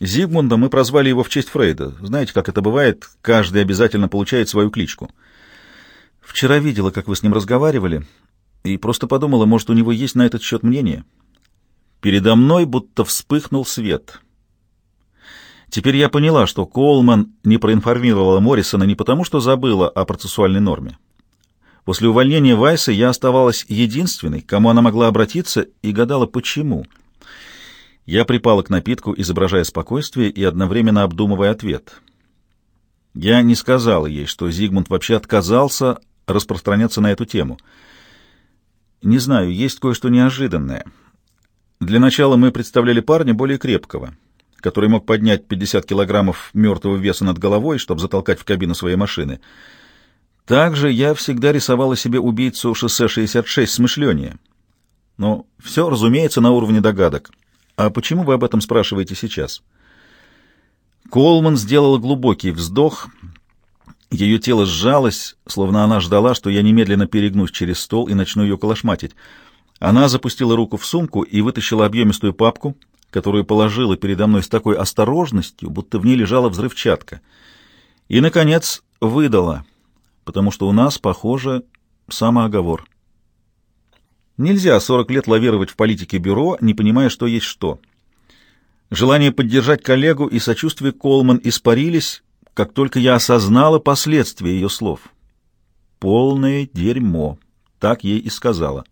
Зигмунда мы прозвали его в честь Фрейда. Знаете, как это бывает, каждый обязательно получает свою кличку. Вчера видела, как вы с ним разговаривали, и просто подумала, может, у него есть на этот счет мнение. Передо мной будто вспыхнул свет. Теперь я поняла, что Колман не проинформировала Моррисона не потому, что забыла о процессуальной норме. После увольнения Вайса я оставалась единственной, кому она могла обратиться, и гадала, почему. Я припала к напитку, изображая спокойствие и одновременно обдумывая ответ. Я не сказала ей, что Зигмунд вообще отказался распространяться на эту тему. Не знаю, есть кое-что неожиданное. Для начала мы представляли парня более крепкого, который мог поднять 50 килограммов мертвого веса над головой, чтобы затолкать в кабину своей машины. Также я всегда рисовала себе убийцу шоссе 66 смышленнее. Но все, разумеется, на уровне догадок. А почему вы об этом спрашиваете сейчас? Колман сделала глубокий вздох. Ее тело сжалось, словно она ждала, что я немедленно перегнусь через стол и начну ее колошматить. Она запустила руку в сумку и вытащила объемистую папку, которую положила передо мной с такой осторожностью, будто в ней лежала взрывчатка. И, наконец, выдала, потому что у нас, похоже, самооговор. Нельзя 40 лет лавировать в политике бюро, не понимая, что есть что. Желание поддержать коллегу и сочувствие Колман испарились, как только я осознала последствия ее слов. «Полное дерьмо», — так ей и сказала.